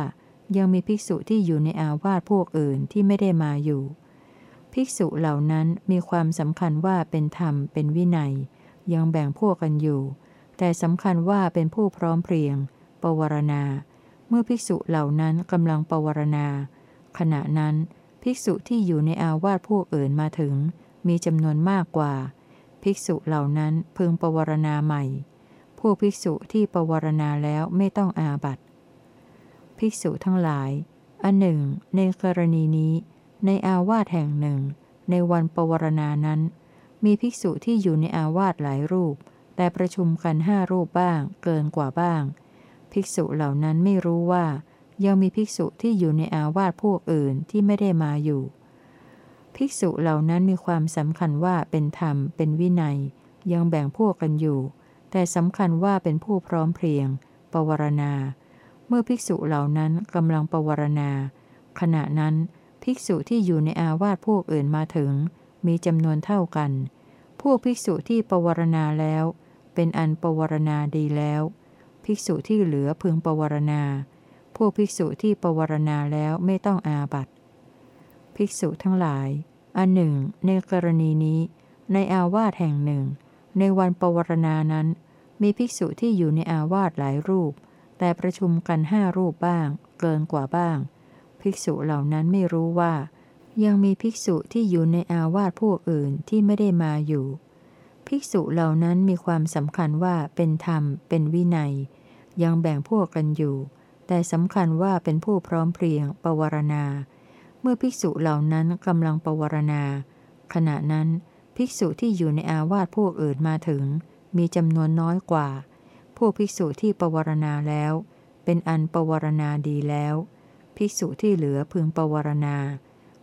ยังมีภิกษุที่อยู่ในอาวาสพวกอื่นที่ไม่ได้มาอยู่ ภิกษุเหล่านั้นมีความสำคัญว่าเป็นธรรมเป็นวินัย ยังแบ่งพวกกันอยู่ แต่สำคัญว่าเป็นผู้พร้อมเพรียง ปวารณา เมื่อภิกษุเหล่านั้นกำลังปวารณา ขณะนั้น ภิกษุที่อยู่ในอาวาสพวกอื่นมาถึง มีจำนวนมากกว่า ภิกษุเหล่านั้นพึงปวารณาใหม่พวกภิกษุที่ปวารณาแล้วไม่ต้องอาบัตภิกษุทั้งหลาย อันหนึ่ง ในกรณีนี้ ในอาวาสแห่งหนึ่ง ในวันปวารณานั้น มีภิกษุที่อยู่ในอาวาสหลายรูป แต่ประชุมกันห้ารูปบ้าง เกินกว่าบ้าง ภิกษุเหล่านั้นไม่รู้ว่า ยังมีภิกษุที่อยู่ในอาวาสพวกอื่นที่ไม่ได้มาอยู่ ภิกษุเหล่านั้นมีความสำคัญว่าเป็นธรรม เป็นวินัย ยังแบ่งพวกกันอยู่ แต่สำคัญว่าเป็นผู้พร้อมเพรียง ปวารณา เมื่อภิกษุเหล่านั้นกำลังปวารณา ขณะนั้นภิกษุที่อยู่ในอาวาสพวกอื่นมาถึง มีจำนวนเท่ากัน พวกภิกษุที่ปวารณาแล้ว เป็นอันปวารณาดีแล้ว ภิกษุที่เหลือพึงปวารณา พวกภิกษุที่ปวารณาแล้วไม่ต้องอาบัต ภิกษุทั้งหลาย อันหนึ่ง ในกรณีนี้ ในอาวาสแห่งหนึ่ง ในวันปวารณานั้น มีภิกษุที่อยู่ในอาวาสหลายรูป แต่ประชุมกันห้ารูปบ้าง เกินกว่าบ้าง ภิกษุเหล่านั้นไม่รู้ว่า ยังมีภิกษุที่อยู่ในอาวาสพวกอื่นที่ไม่ได้มาอยู่ ภิกษุเหล่านั้นมีความสำคัญว่าเป็นธรรม เป็นวินัย ยังแบ่งพวกกันอยู่ แต่สำคัญว่าเป็นผู้พร้อมเพรียงปวารณา มื่อภิกษุเหล่านั้นกำลังปวารณา ขณะนั้นภิกษุที่อยู่ในอาวาสพวกอื่นมาถึง มีจำนวนน้อยกว่า พวกภิกษุที่ปวารณาแล้ว เป็นอันปวารณาดีแล้ว ภิกษุที่เหลือพึงปวารณา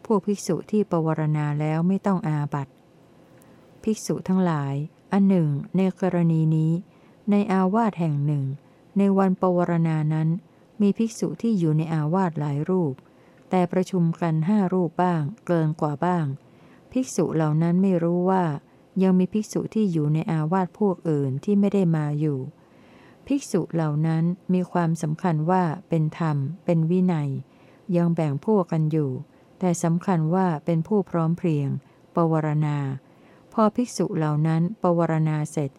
พวกภิกษุที่ปวารณาแล้วไม่ต้องอาบัตภิกษุทั้งหลาย อันหนึ่ง ในกรณีนี้ ในอาวาสแห่งหนึ่ง ในวันปวารณานั้น มีภิกษุที่อยู่ในอาวาสหลายรูป แต่ประชุมกันห้ารูปบ้าง เกินกว่าบ้าง ภิกษุเหล่านั้นไม่รู้ว่า ยังมีภิกษุที่อยู่ในอาวาสพวกอื่นที่ไม่ได้มาอยู่ ภิกษุเหล่านั้นมีความสำคัญว่าเป็นธรรม เป็นวินัย ยังแบ่งพวกกันอยู่ แต่สำคัญว่าเป็นผู้พร้อมเพรียง ปวารณา พอภิกษุเหล่านั้นปวารณาเสร็จ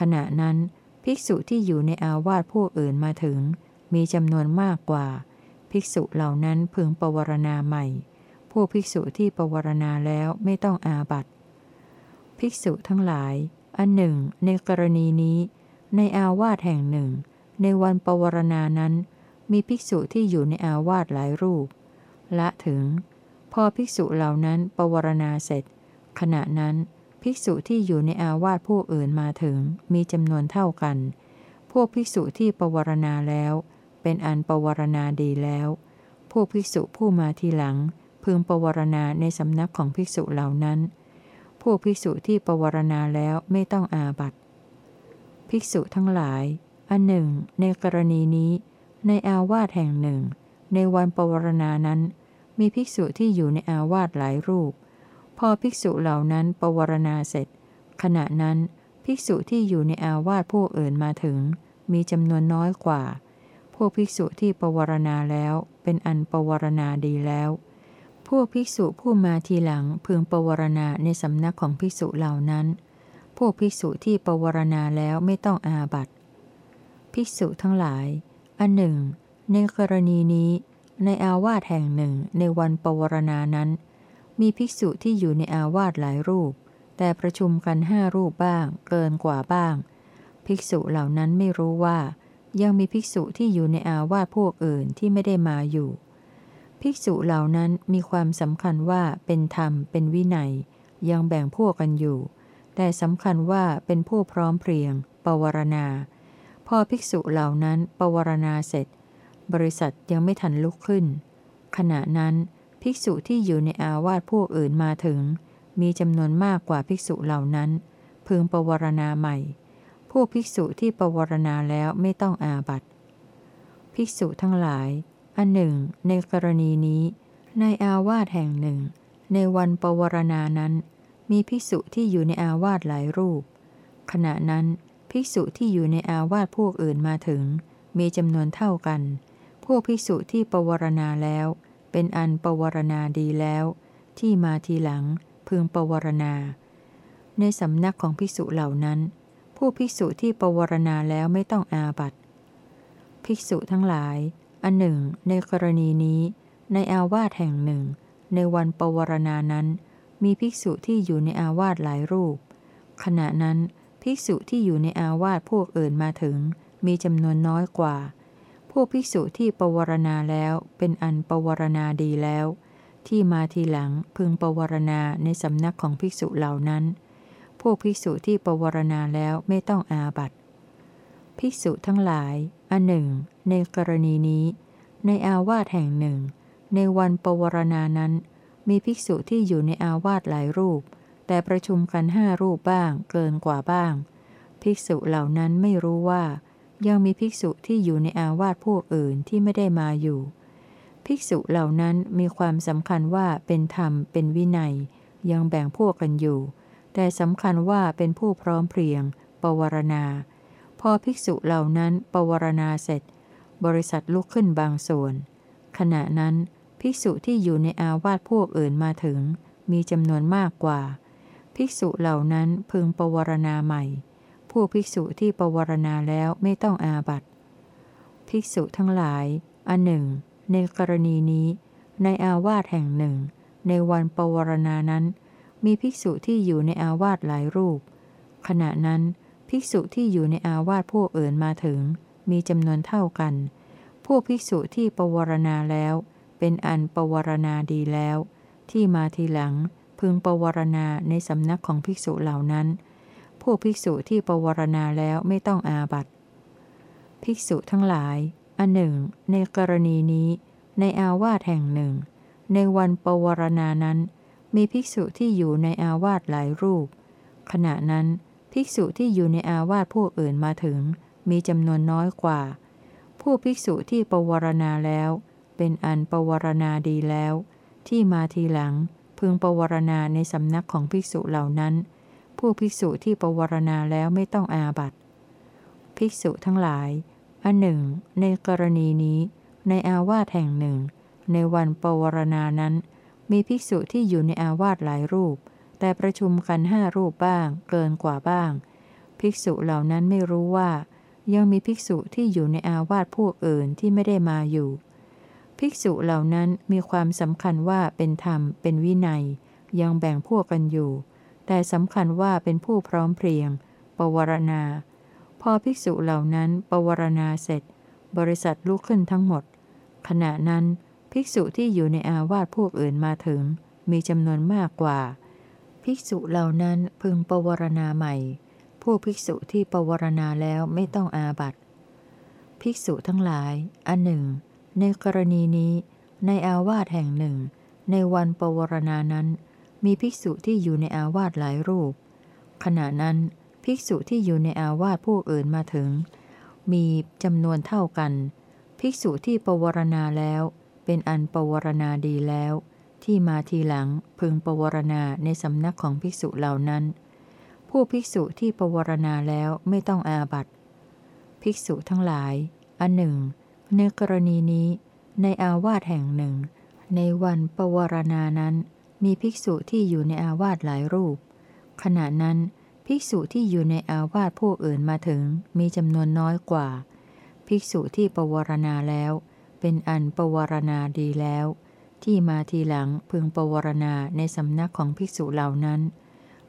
ขณะนั้น ภิกษุที่อยู่ในอาวาสพวกอื่นมาถึง มีจำนวนมากกว่า ภิกษุเหล่านั้นพึงปวารณาใหม่ผู้ภิกษุที่ปวารณาแล้วไม่ต้องอาบัตภิกษุทั้งหลาย อันหนึ่ง ในกรณีนี้ ในอาวาสแห่งหนึ่ง ในวันปวารณานั้น มีภิกษุที่อยู่ในอาวาสหลายรูป ละถึง พอภิกษุเหล่านั้นปวารณาเสร็จ ขณะนั้น ภิกษุที่อยู่ในอาวาสผู้อื่นมาถึง มีจำนวนเท่ากัน พวกภิกษุที่ปวารณาแล้ว เป็นอันปวารณาดีแล้วพวกภิกษุผู้มาทีหลัง พึงปวารณาในสำนักของภิกษุเหล่านั้นพวกภิกษุที่ปวารณาแล้วไม่ต้องอาบัตภิกษุทั้งหลาย อันหนึ่ง ในกรณีนี้ ในอาวาสแห่งหนึ่ง ในวันปวารณานั้น มีภิกษุที่อยู่ในอาวาสหลายรูป พอภิกษุเหล่านั้นปวารณาเสร็จ ขณะนั้น ภิกษุที่อยู่ในอาวาสผู้อื่นมาถึง มีจำนวนน้อยกว่า พวกภิกษุที่ปวารณาแล้ว เป็นอันปวารณาดีแล้ว พวกภิกษุผู้มาทีหลังพึงปวารณาในสำนักของภิกษุเหล่านั้น พวกภิกษุที่ปวารณาแล้วไม่ต้องอาบัตภิกษุทั้งหลาย อันหนึ่ง ในกรณีนี้ ในอาวาสแห่งหนึ่งในวันปวารณานั้น มีภิกษุที่อยู่ในอาวาสหลายรูป แต่ประชุมกันห้ารูปบ้าง เกินกว่าบ้าง ภิกษุเหล่านั้นไม่รู้ว่า ยังมีภิกษุที่อยู่ในอาวาสพวกอื่นที่ไม่ได้มาอยู่ ภิกษุเหล่านั้นมีความสำคัญว่าเป็นธรรม เป็นวินัย ยังแบ่งพวกกันอยู่ แต่สำคัญว่าเป็นผู้พร้อมเพรียง ปวารณา พอภิกษุเหล่านั้นปวารณาเสร็จ บริษัทยังไม่ทันลุกขึ้น ขณะนั้นภิกษุที่อยู่ในอาวาสพวกอื่นมาถึง มีจำนวนมากกว่าภิกษุเหล่านั้น พึงปวารณาใหม่ วกภิกษุที่ปวารณาแล้วไม่ต้องอาบัตภิกษุทั้งหลาย อันหนึ่ง ในกรณีนี้ ในอาวาสแห่งหนึ่ง ในวันปวารณานั้น มีภิกษุที่อยู่ในอาวาสหลายรูป ขณะนั้น ภิกษุที่อยู่ในอาวาสพวกอื่นมาถึง มีจำนวนเท่ากัน พวกภิกษุที่ปวารณาแล้ว เป็นอันปวารณาดีแล้ว ที่มาทีหลังพึงปวารณา ในสำนักของภิกษุเหล่านั้น ผู้ภิกษุที่ปวารณาแล้วไม่ต้องอาบัตภิกษุทั้งหลาย อันหนึ่ง ในกรณีนี้ ในอาวาสแห่งหนึ่ง ในวันปวารณานั้น มีภิกษุที่อยู่ในอาวาสหลายรูป ขณะนั้น ภิกษุที่อยู่ในอาวาสพวกอื่นมาถึง มีจำนวนน้อยกว่า พวกภิกษุที่ปวารณาแล้วเป็นอันปวารณาดีแล้ว ที่มาทีหลังพึงปวารณาในสำนักของภิกษุเหล่านั้น วกภิกษุที่ปวารณาแล้วไม่ต้องอาบัตภิกษุทั้งหลาย อันหนึ่ง ในกรณีนี้ ในอาวาสแห่งหนึ่ง ในวันปวารณานั้น มีภิกษุที่อยู่ในอาวาสหลายรูป แต่ประชุมกันห้ารูปบ้างเกินกว่าบ้าง ภิกษุเหล่านั้นไม่รู้ว่า ยังมีภิกษุที่อยู่ในอาวาสพวกอื่นที่ไม่ได้มาอยู่ ภิกษุเหล่านั้นมีความสำคัญว่าเป็นธรรมเป็นวินัย ยังแบ่งพวกกันอยู่ แต่สำคัญว่าเป็นผู้พร้อมเพรียง ปวารณา พอภิกษุเหล่านั้นปวารณาเสร็จ บริษัทลุกขึ้นบางส่วน ขณะนั้นภิกษุที่อยู่ในอาวาสพวกอื่นมาถึง มีจำนวนมากกว่า ภิกษุเหล่านั้นพึงปวารณาใหม่ ผู้ภิกษุที่ปวารณาแล้วไม่ต้องอาบัตภิกษุทั้งหลาย อันหนึ่ง ในกรณีนี้ ในอาวาสแห่งหนึ่ง ในวันปวารณานั้น มีภิกษุที่อยู่ในอาวาสหลายรูป ขณะนั้นภิกษุที่อยู่ในอาวาสพวกอื่นมาถึง มีจำนวนเท่ากัน พวกภิกษุที่ปวารณาแล้ว เป็นอันปวารณาดีแล้ว ที่มาทีหลัง พึงปวารณาในสำนักของภิกษุเหล่านั้น พวกภิกษุที่ปวารณาแล้วไม่ต้องอาบัตภิกษุทั้งหลาย อันหนึ่ง ในกรณีนี้ ในอาวาสแห่งหนึ่ง ในวันปวารณานั้น มีภิกษุที่อยู่ในอาวาสหลายรูป ขณะนั้นภิกษุที่อยู่ในอาวาสพวกอื่นมาถึง มีจำนวนน้อยกว่า ผู้ภิกษุที่ปวารณาแล้ว เป็นอันปวารณาดีแล้ว ที่มาทีหลัง พึงปวารณาในสำนักของภิกษุเหล่านั้น ผู้ภิกษุที่ปวารณาแล้วไม่ต้องอาบัตภิกษุทั้งหลาย อันหนึ่ง ในกรณีนี้ ในอาวาสแห่งหนึ่ง ในวันปวารณานั้น มีภิกษุที่อยู่ในอาวาสหลายรูป แต่ประชุมกันห้ารูปบ้าง เกินกว่าบ้าง ภิกษุเหล่านั้นไม่รู้ว่า ยังมีภิกษุที่อยู่ในอาวาสพวกอื่นที่ไม่ได้มาอยู่ ภิกษุเหล่านั้นมีความสำคัญว่าเป็นธรรม เป็นวินัย ยังแบ่งพวกกันอยู่ แต่สำคัญว่าเป็นผู้พร้อมเพรียง ปวารณา พอภิกษุเหล่านั้นปวารณาเสร็จ บริษัทลุกขึ้นทั้งหมด ขณะนั้น ภิกษุที่อยู่ในอาวาสพวกอื่นมาถึง มีจำนวนมากกว่า ภิกษุเหล่านั้นพึงปวารณาใหม่ ผู้ภิกษุที่ปวารณาแล้วไม่ต้องอาบัตภิกษุทั้งหลาย อันหนึ่ง ในกรณีนี้ ในอาวาสแห่งหนึ่ง ในวันปวารณานั้น มีภิกษุที่อยู่ในอาวาสหลายรูป ขณะนั้นภิกษุที่อยู่ในอาวาสผู้อื่นมาถึง มีจำนวนเท่ากัน ภิกษุที่ปวารณาแล้ว เป็นอันปวารณาดีแล้ว ที่มาทีหลังพึงปวารณาในสำนักของภิกษุเหล่านั้น ผู้ภิกษุที่ปวารณาแล้วไม่ต้องอาบัตภิกษุทั้งหลาย อันหนึ่ง ในกรณีนี้ ในอาวาสแห่งหนึ่ง ในวันปวารณานั้น มีภิกษุที่อยู่ในอาวาสหลายรูป ขณะนั้น ภิกษุที่อยู่ในอาวาสผู้อื่นมาถึงมีจำนวนน้อยกว่า ภิกษุที่ปวารณาแล้ว เป็นอันปวารณาดีแล้ว ที่มาทีหลังพึงปวารณาในสำนักของภิกษุเหล่านั้น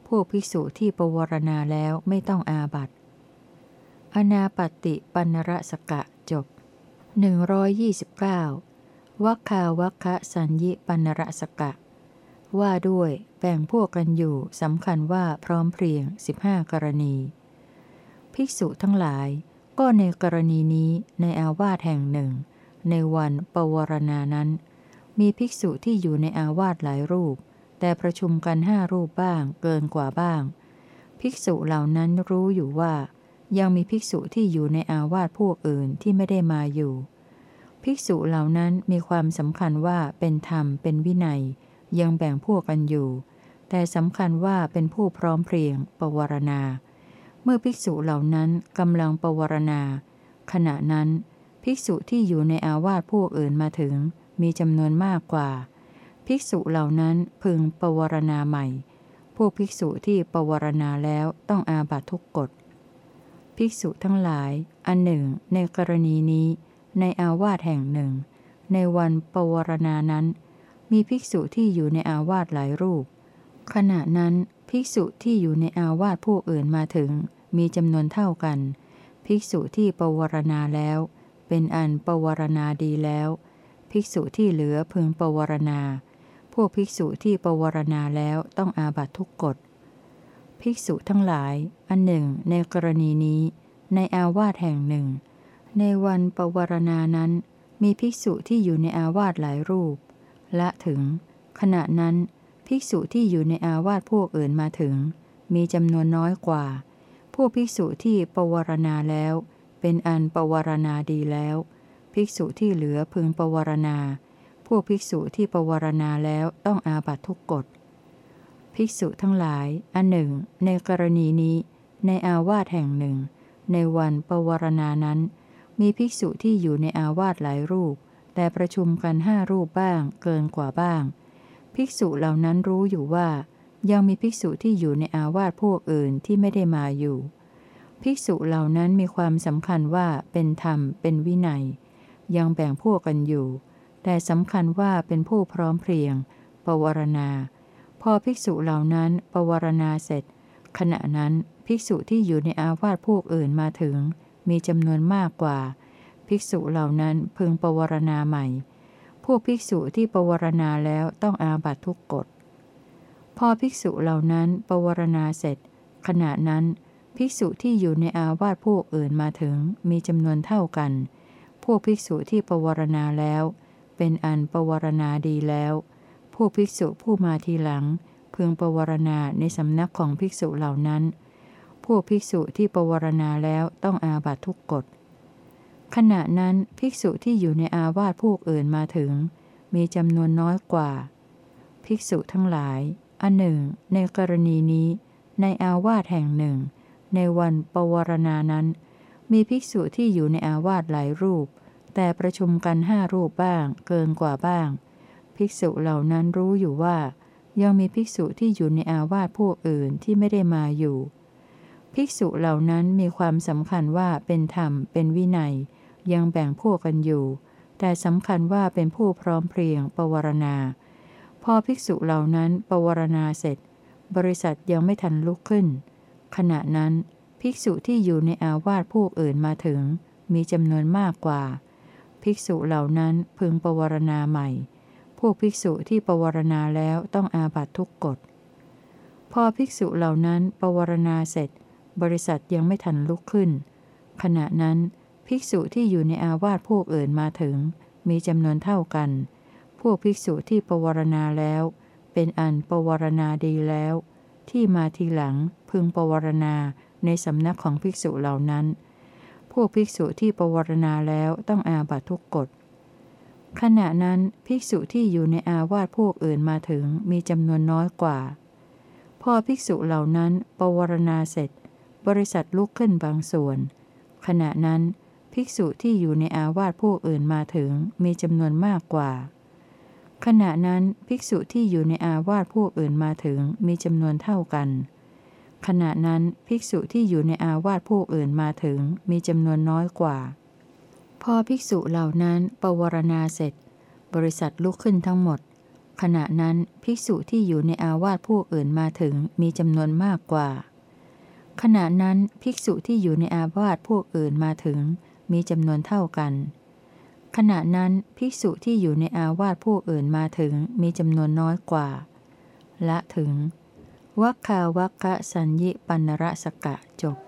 พวกภิกษุที่ปวารณาแล้วไม่ต้องอาบัตอนาปติปันรสกะจบ 129วัคคาวัคคะสัญญิปันรสกะ ว่าด้วยแบ่งพวกกันอยู่สำคัญว่าพร้อมเพรียง 15 กรณี ภิกษุทั้งหลาย ก็ในกรณีนี้ในอาวาสแห่งหนึ่ง ในวันปวารณานั้น มีภิกษุที่อยู่ในอาวาสหลายรูป แต่ประชุมกันห้ารูปบ้างเกินกว่าบ้าง ภิกษุเหล่านั้นรู้อยู่ว่า ยังมีภิกษุที่อยู่ในอาวาสพวกอื่นที่ไม่ได้มาอยู่ ภิกษุเหล่านั้นมีความสำคัญว่าเป็นธรรมเป็นวินัย ยังแบ่งพวกกันอยู่ แต่สำคัญว่าเป็นผู้พร้อมเพรียง ปวารณา เมื่อภิกษุเหล่านั้นกำลังปวารณา ขณะนั้น ภิกษุที่อยู่ในอาวาสพวกอื่นมาถึง มีจำนวนมากกว่า ภิกษุเหล่านั้นพึงปวารณาใหม่ พวกภิกษุที่ปวารณาแล้วต้องอาบัตทุกกฎ ภิกษุทั้งหลาย อันหนึ่ง ในกรณีนี้ ในอาวาสแห่งหนึ่ง ในวันปวารณานั้น มีภิกษุที่อยู่ในอาวาสหลายรูป ขณะนั้นภิกษุที่อยู่ในอาวาสผู้อื่นมาถึง มีจำนวนเท่ากัน ภิกษุที่ปวารณาแล้ว เป็นอันปวารณาดีแล้ว ภิกษุที่เหลือพึงปวารณา พวกภิกษุที่ปวารณาแล้วต้องอาบัตทุกกฎ ภิกษุทั้งหลาย อันหนึ่ง ในกรณีนี้ ในอาวาสแห่งหนึ่ง ในวันปวารณานั้น มีภิกษุที่อยู่ในอาวาสหลายรูป และถึง ขณะนั้น ภิกษุที่อยู่ในอาวาสพวกอื่นมาถึง มีจำนวนน้อยกว่า พวกภิกษุที่ปวารณาแล้ว เป็นอันปวารณาดีแล้ว ภิกษุที่เหลือพึงปวารณา พวกภิกษุที่ปวารณาแล้วต้องอาบัตทุกกฎ ภิกษุทั้งหลาย อันหนึ่ง ในกรณีนี้ ในอาวาสแห่งหนึ่ง ในวันปวารณานั้น มีภิกษุที่อยู่ในอาวาสหลายรูป แต่ประชุมกันห้ารูปบ้าง เกินกว่าบ้าง ภิกษุเหล่านั้นรู้อยู่ว่า ยังมีภิกษุที่อยู่ในอาวาสพวกอื่นที่ไม่ได้มาอยู่ ภิกษุเหล่านั้นมีความสำคัญว่าเป็นธรรม เป็นวินัย ยังแบ่งพวกกันอยู่ แต่สำคัญว่าเป็นผู้พร้อมเพรียง ปวารณา พอภิกษุเหล่านั้นปวารณาเสร็จ ขณะนั้นภิกษุที่อยู่ในอาวาสพวกอื่นมาถึง มีจำนวนมากกว่า ภิกษุเหล่านั้นพึงปวารณาใหม่ พวกภิกษุที่ปวารณาแล้วต้องอาบัตทุกกฎ พอภิกษุเหล่านั้นปวารณาเสร็จ ขณะนั้น ภิกษุที่อยู่ในอาวาสพวกอื่นมาถึงมีจำนวนเท่ากัน พวกภิกษุที่ปวารณาแล้ว เป็นอันปวารณาดีแล้ว พวกภิกษุผู้มาทีหลัง พึงปวารณาในสำนักของภิกษุเหล่านั้น พวกภิกษุที่ปวารณาแล้วต้องอาบัตทุกกฎ ขณะนั้นภิกษุที่อยู่ในอาวาสพวกอื่นมาถึง มีจำนวนน้อยกว่า ภิกษุทั้งหลาย อันหนึ่ง ในกรณีนี้ ในอาวาสแห่งหนึ่ง ในวันปวารณานั้น มีภิกษุที่อยู่ในอาวาสหลายรูป แต่ประชุมกันห้ารูปบ้าง เกินกว่าบ้าง ภิกษุเหล่านั้นรู้อยู่ว่า ยังมีภิกษุที่อยู่ในอาวาสพวกอื่นที่ไม่ได้มาอยู่ ภิกษุเหล่านั้นมีความสำคัญว่าเป็นธรรม เป็นวินัย ยังแบ่งพวกกันอยู่ แต่สำคัญว่าเป็นผู้พร้อมเพรียงปวารณา พอภิกษุเหล่านั้นปวารณาเสร็จ บริษัทยังไม่ทันลุกขึ้น ขณะนั้น ภิกษุที่อยู่ในอาวาสพวกอื่นมาถึง มีจำนวนมากกว่า ภิกษุเหล่านั้นพึงปวารณาใหม่ พวกภิกษุที่ปวารณาแล้วต้องอาบัตทุกกฎ พอภิกษุเหล่านั้นปวารณาเสร็จ บริษัทยังไม่ทันลุกขึ้น ขณะนั้นภิกษุที่อยู่ในอาวาสพวกอื่นมาถึง มีจำนวนเท่ากัน พวกภิกษุที่ปวารณาแล้ว เป็นอันปวารณาดีแล้ว ที่มาทีหลังพึงปวารณาในสำนักของภิกษุเหล่านั้น พวกภิกษุที่ปวารณาแล้วต้องอาบัตทุกกฎ ขณะนั้นภิกษุที่อยู่ในอาวาสพวกอื่นมาถึงมีจำนวนน้อยกว่า พอภิกษุเหล่านั้นปวารณาเสร็จ บริษัทลุกขึ้นบางส่วน ขณะนั้น ภิกษุที่อยู่ในอาวาสพวกอื่นมาถึงมีจำนวนมากกว่า ขณะนั้นภิกษุที่อยู่ในอาวาสพวกอื่นมาถึงมีจำนวนเท่ากัน ขณะนั้นภิกษุที่อยู่ในอาวาสพวกอื่นมาถึงมีจำนวนน้อยกว่า พอภิกษุเหล่านั้นปวารณาเสร็จ บริษัทลุกขึ้นทั้งหมด ขณะนั้นภิกษุที่อยู่ในอาวาสพวกอื่นมาถึงมีจำนวนมากกว่า ขณะนั้นภิกษุที่อยู่ในอาวาสพวกอื่นมาถึงมีจำนวนเท่ากัน ขณะนั้นภิกษุที่อยู่ในอาวาสผู้อื่นมาถึงมีจำนวนน้อยกว่า ละถึงวัคคาวัคคะสัญญิปันนรสกะจบ